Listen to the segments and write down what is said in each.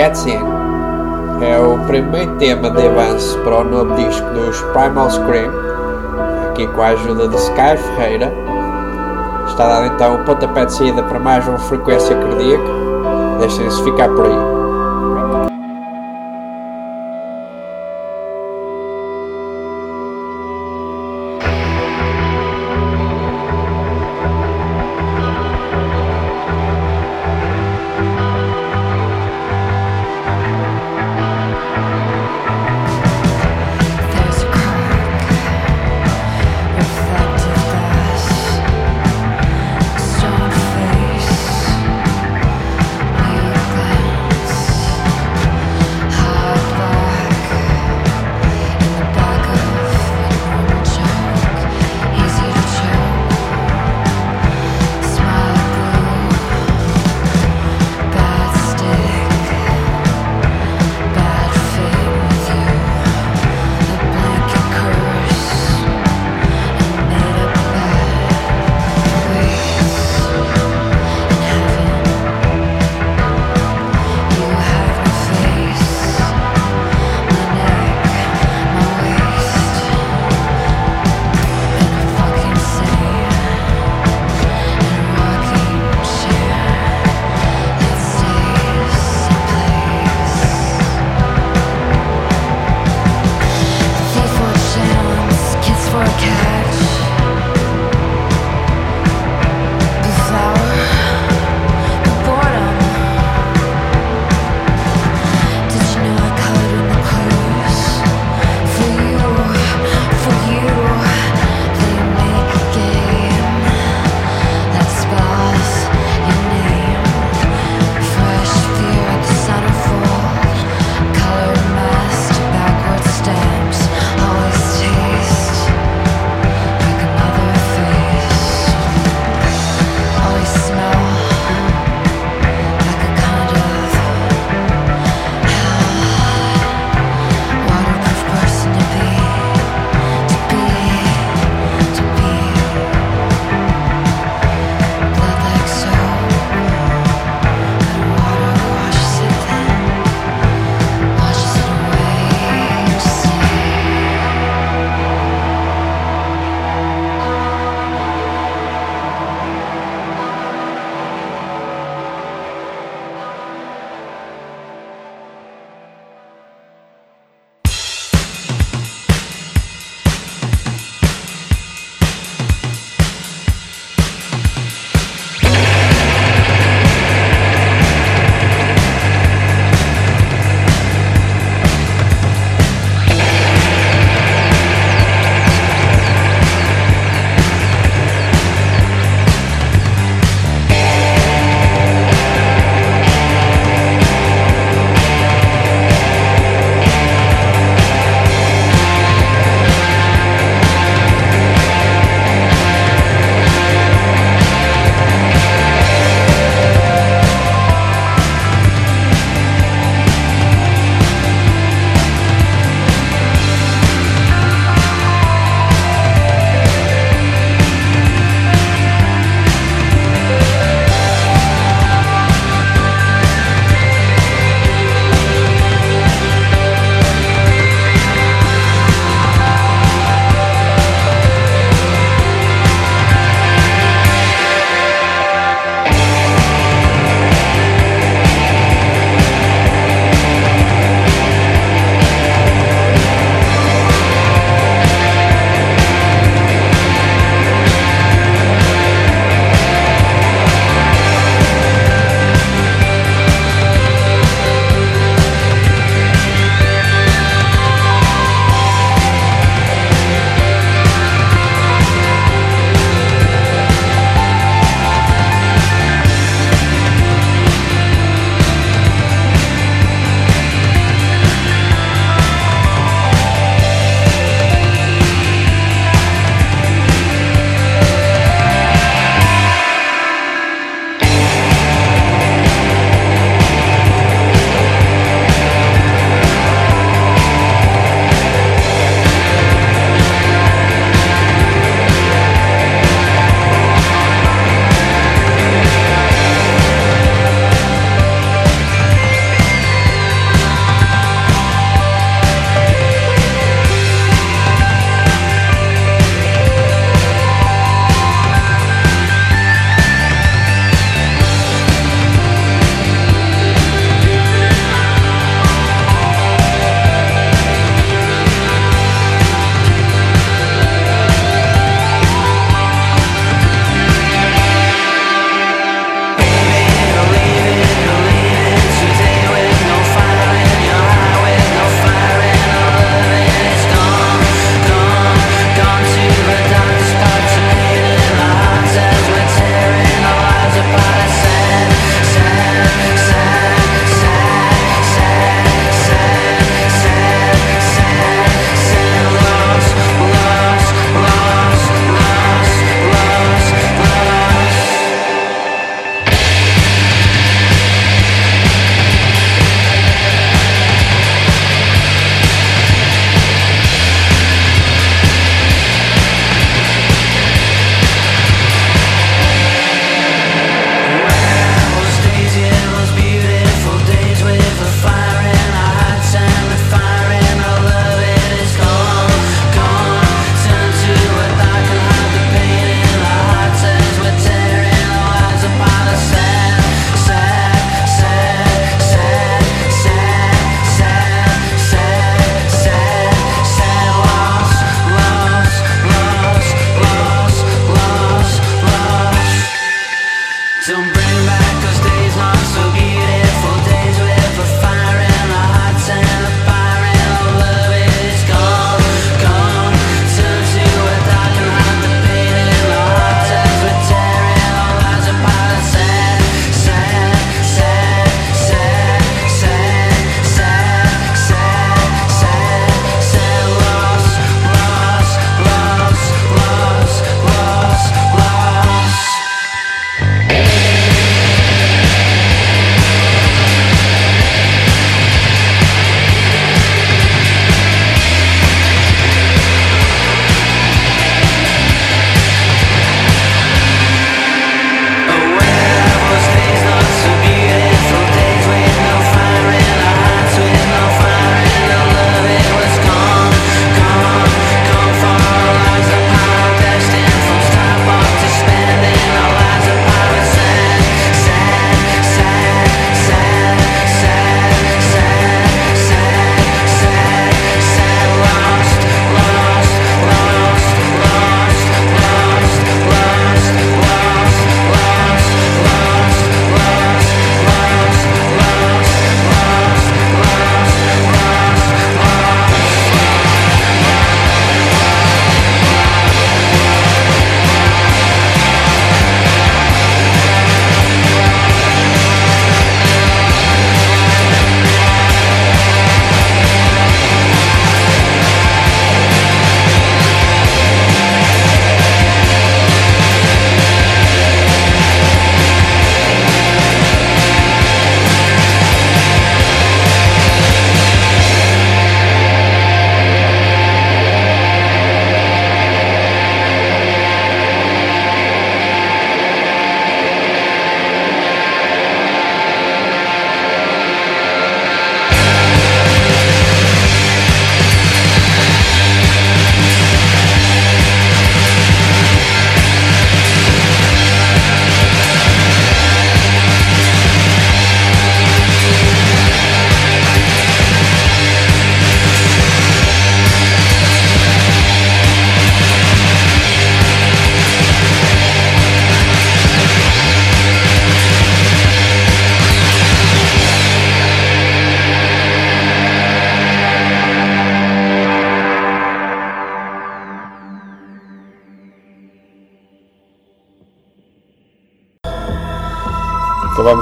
Getting é o primeiro tema de avanço para o novo disco dos Primal Scream, aqui com a ajuda de Sky Ferreira. Está dado então o pontapé de saída para mais uma frequência cardíaca. Deixem-se ficar por aí.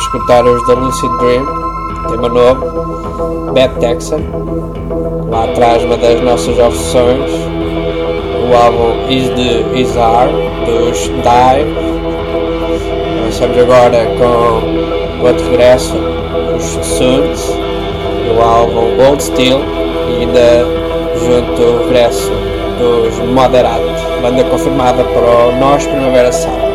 escutar os da Lucid Dream, tema novo, Bad Texan, lá atrás uma das nossas obsessões, o álbum Is the Is Are, dos Dive. Começamos agora com o regresso, os Suns, o álbum Gold Steel, e ainda junto o regresso dos Moderados, banda confirmada para o Nós Primavera Sound.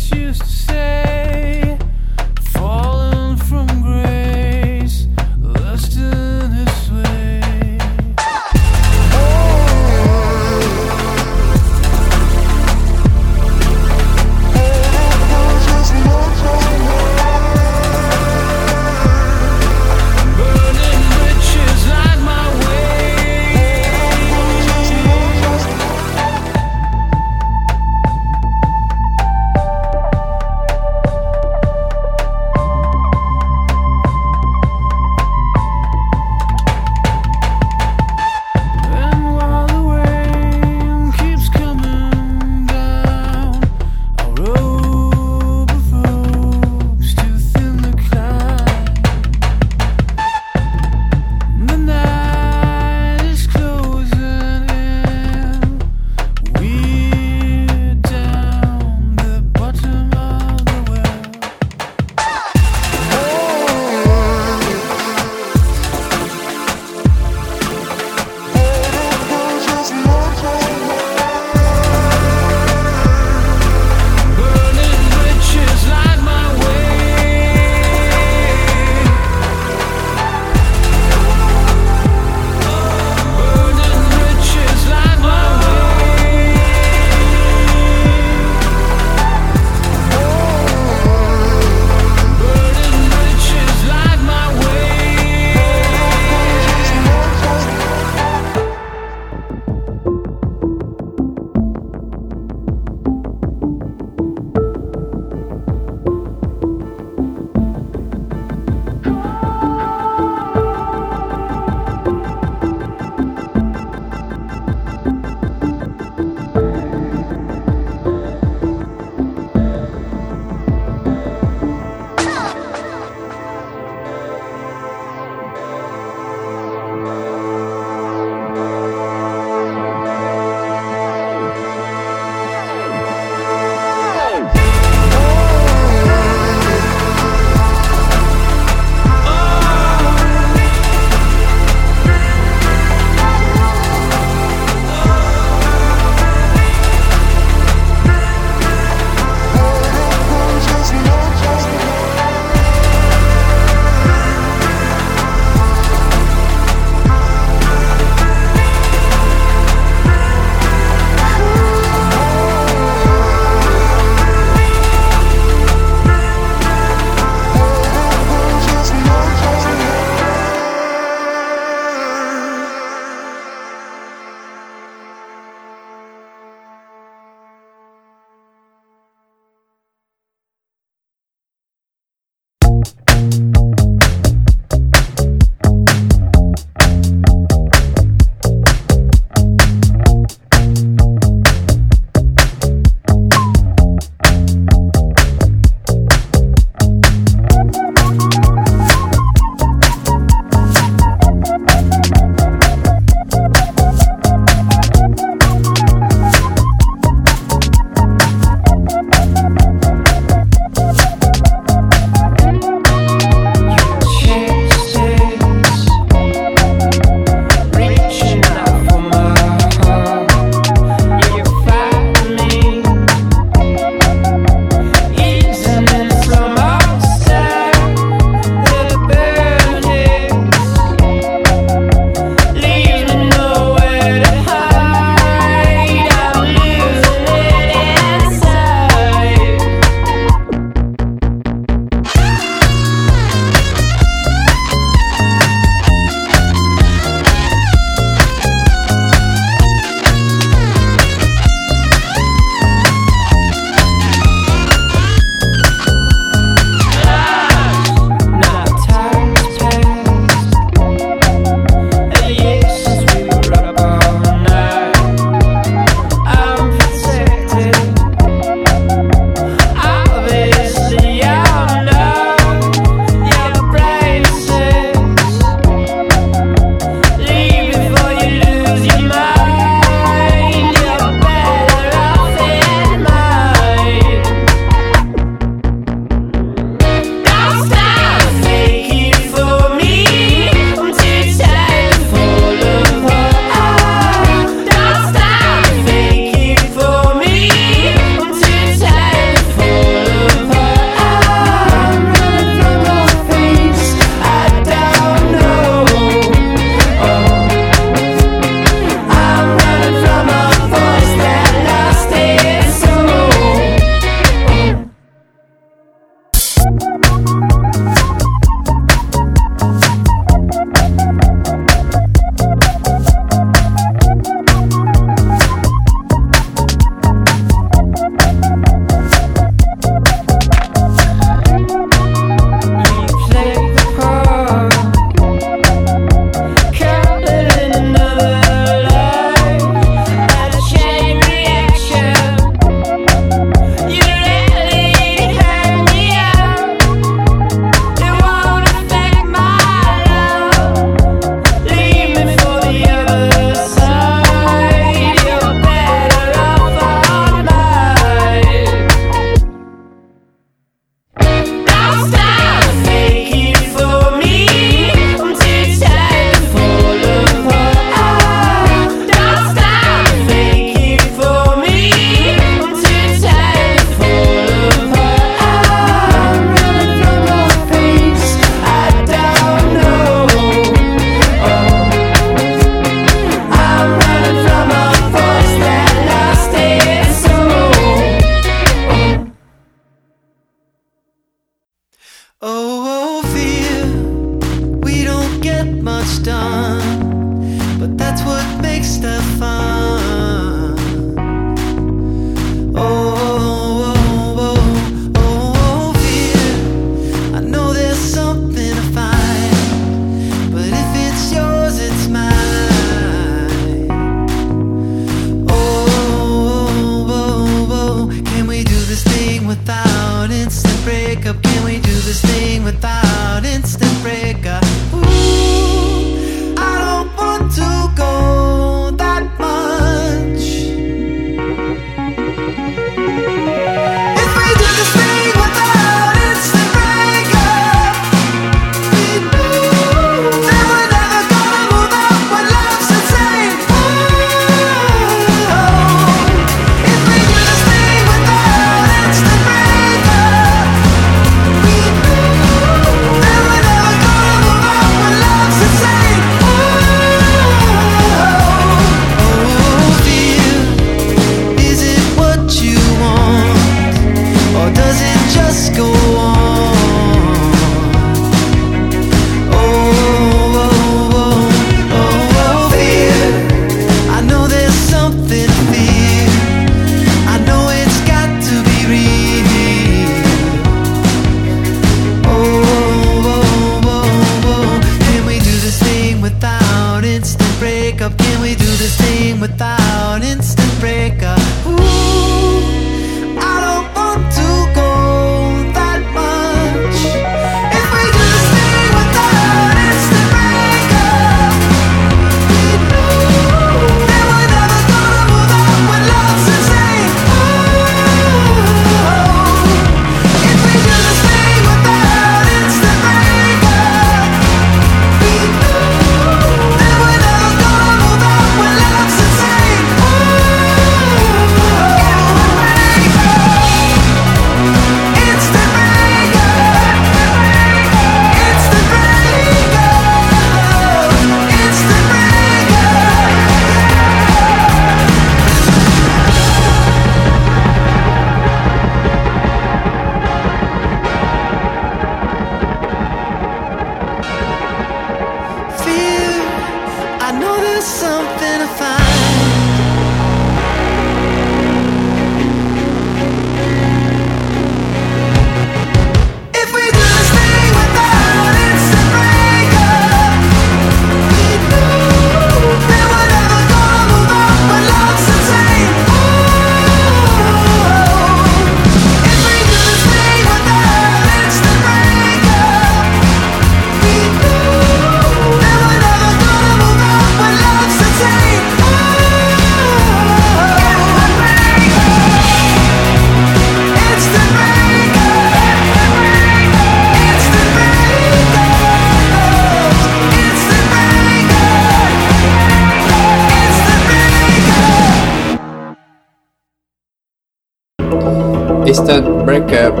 Instant Breakup.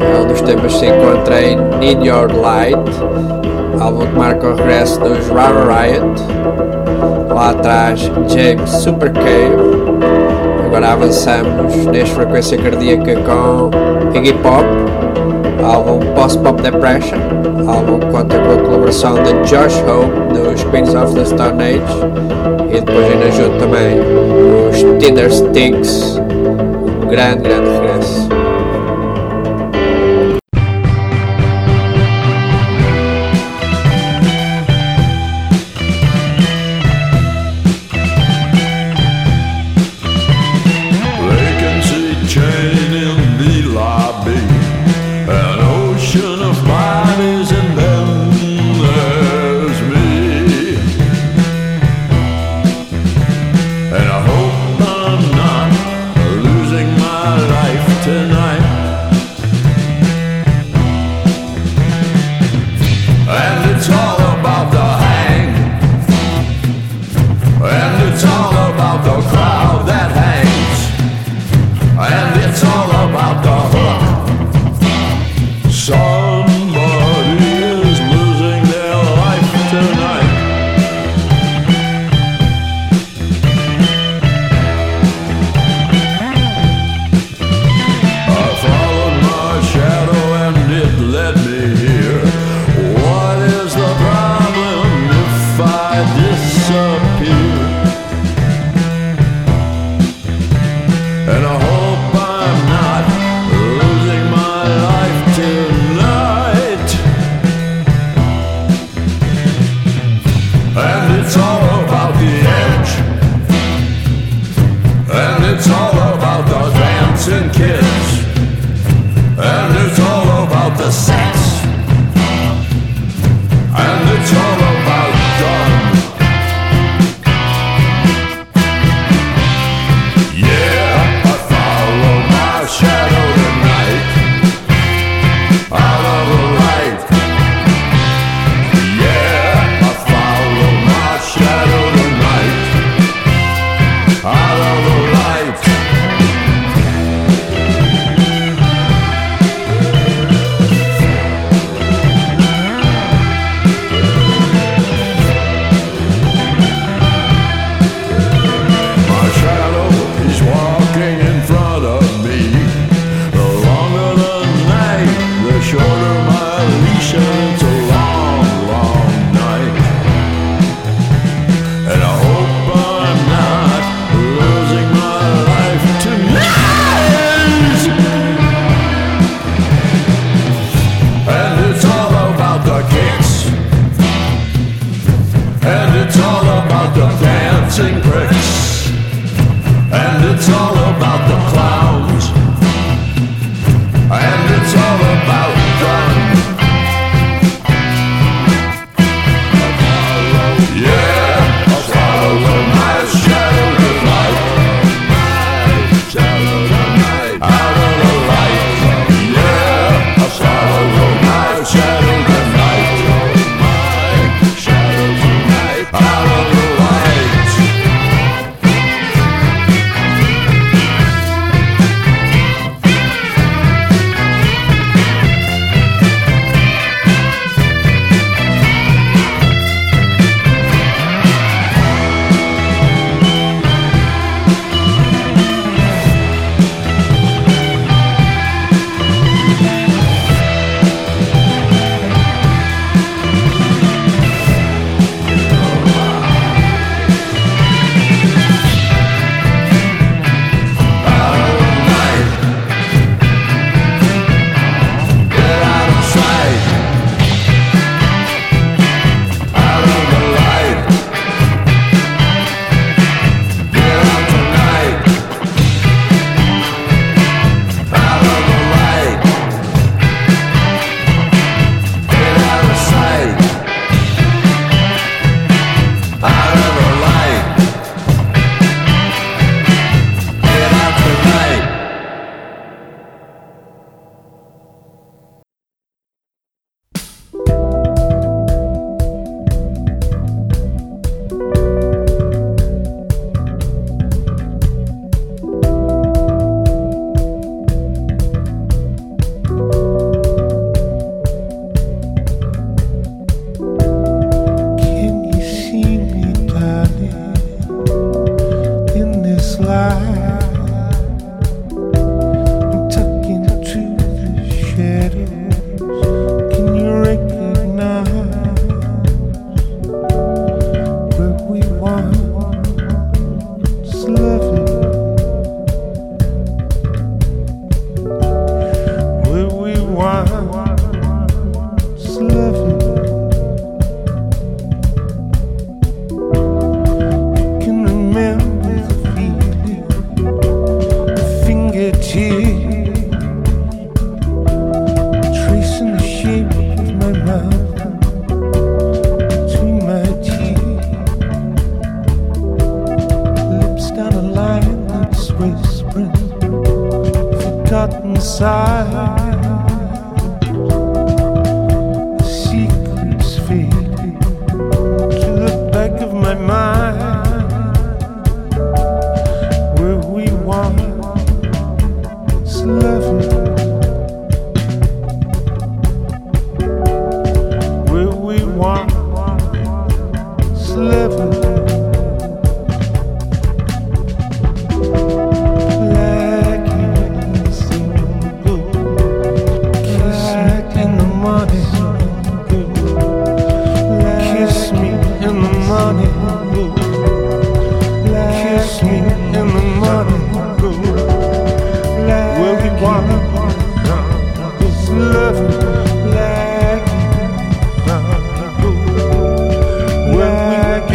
É um dos temas que se encontra em Need Your Light, álbum que marca o regresso dos Rara Riot. Lá atrás, James Super Cave. Agora avançamos nesta frequência cardíaca com Iggy Pop, álbum Post Pop Depression, álbum que conta com a colaboração de Josh Hope dos Queens of the Stone Age e depois ainda junto também os Tinder Stinks, um grande, grande us.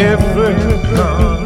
Ever gonna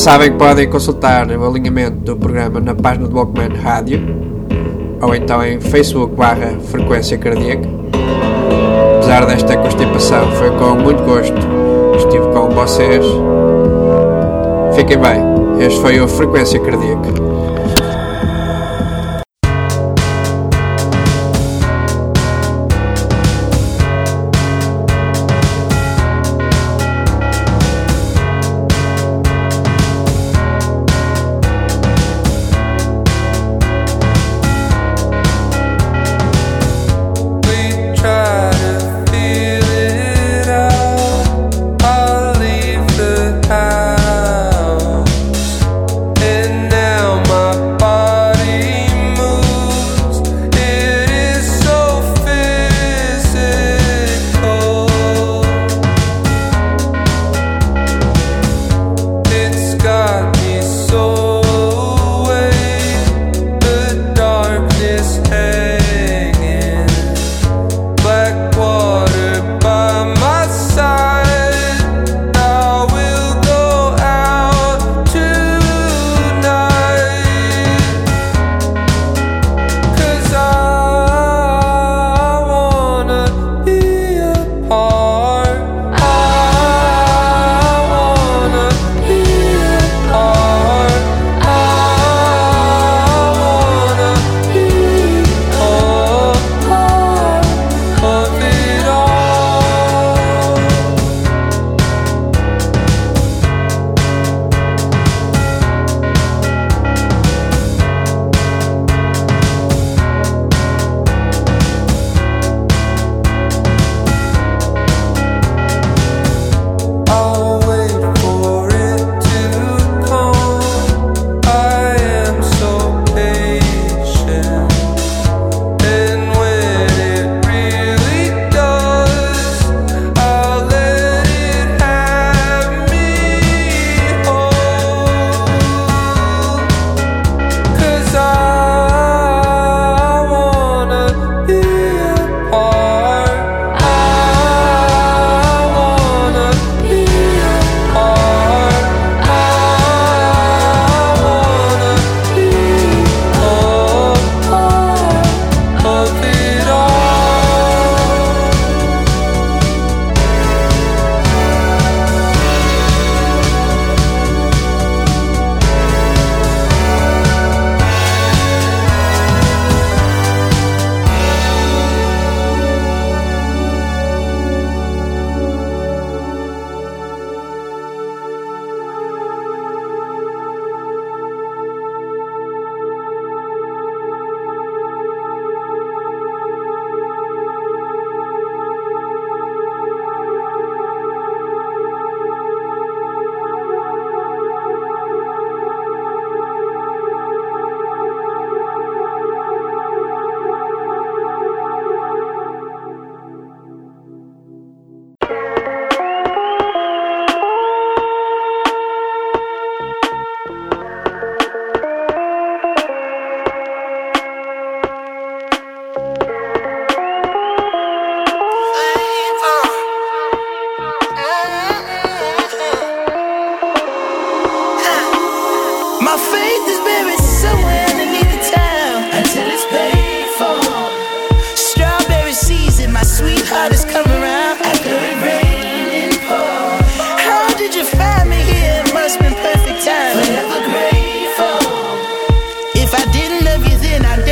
sabem que podem consultar o alinhamento do programa na página do Walkman Rádio ou então em Facebook barra Frequência Cardíaca. Apesar desta constipação, foi com muito gosto estive com vocês. Fiquem bem, este foi o Frequência Cardíaca.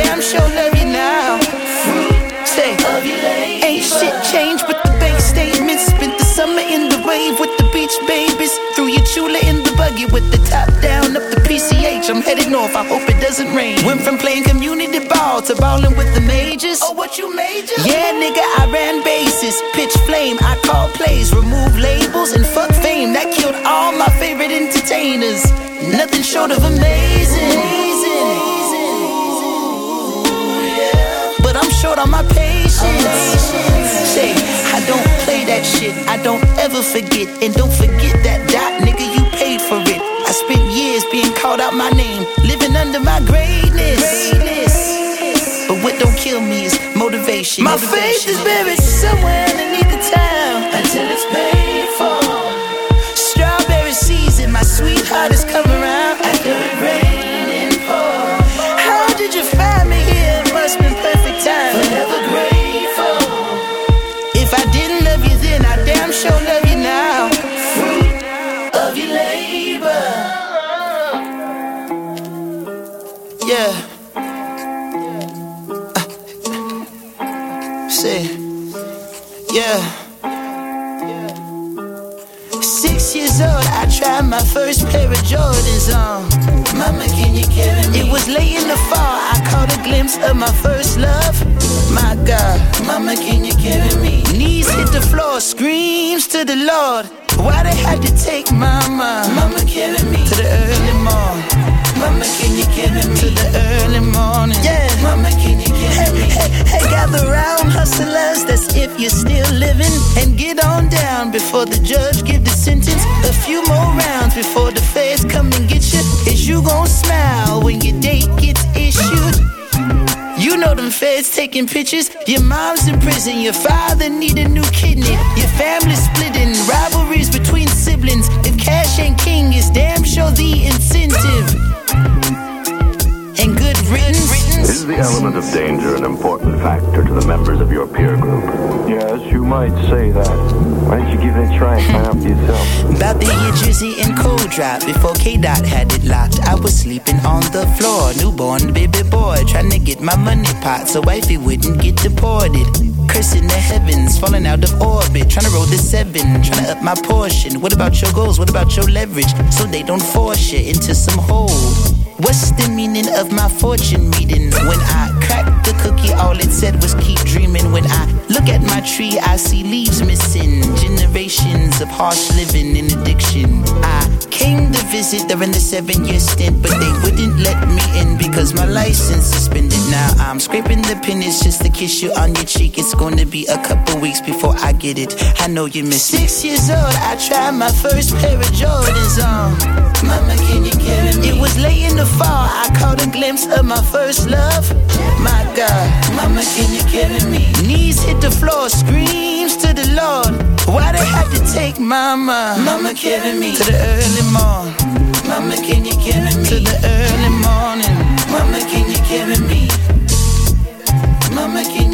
Then, I damn sure love you now. Say, ain't shit changed but the bank statements. Spent the summer in the wave with the beach babies. Threw your chula in the buggy with the top down up the PCH. I'm headed north, I hope it doesn't rain. Went from playing community ball to balling with the majors. Oh, what you major? Yeah, nigga, I ran bases. Pitch flame, I call plays, remove labels, and fuck fame. That killed all my favorite entertainers. Nothing short of amazing. Short on my patience. Say, I don't play that shit. I don't ever forget. And don't forget that dot, nigga, you paid for it. I spent years being called out my name, living under my greatness. But what don't kill me is motivation. My faith is buried somewhere underneath the town until it's paid first pair of Jordans on. Mama, can you carry me? It was late in the fall, I caught a glimpse of my first love. My God, Mama, can you carry me? Knees hit the floor, screams to the Lord. Why they had to take Mama? Mama, carry me to the early morning. Mama, can you carry me to the early morning? Yeah, Mama, can you carry me? Hey, hey, gather round, hustlers, that's if you're still living. And get on down before the judge give before the feds come and get you. Is you gon' smile when your date gets issued? You know them feds taking pictures. Your mom's in prison, your father need a new kidney. Your family splitting, rivalries between siblings. If cash ain't king, it's damn sure the incentive. And good riddance. Is the element of danger an important factor to the members of your peer group? Yes, you might say that. Why don't you give it a try and find out for yourself? About the year Drizzy and Cole Drop Before K-Dot had it locked I was sleeping on the floor Newborn baby boy Trying to get my money pot So wifey wouldn't get deported Cursing the heavens Falling out of orbit Trying to roll the seven Trying to up my portion What about your goals? What about your leverage? So they don't force you into some hole What's the meaning of my fortune reading? When I cracked the cookie, all it said was keep dreaming. When I look at my tree, I see leaves missing. Generations of harsh living and addiction. I came to visit during the seven year stint, but they wouldn't let me in because my license suspended. Now I'm scraping the pennies just to kiss you on your cheek. It's gonna be a couple weeks before I get it. I know you miss. Six years old, I tried my first pair of Jordans on. Mama, can you carry me? It was late in the fall, I caught a glimpse of my first love. My God, Mama, can you carry me? Knees hit the floor, screams to the Lord. Why they had to take Mama? Mama, carry me to the early morning. Mama, can you carry me to the early morning? Mama, can you carry me? Mama, can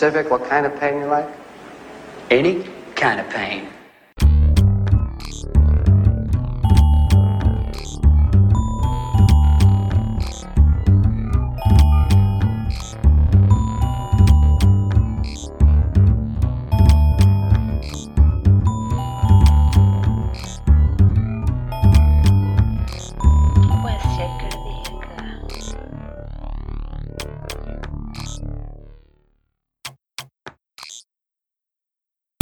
specific what kind of pain you like?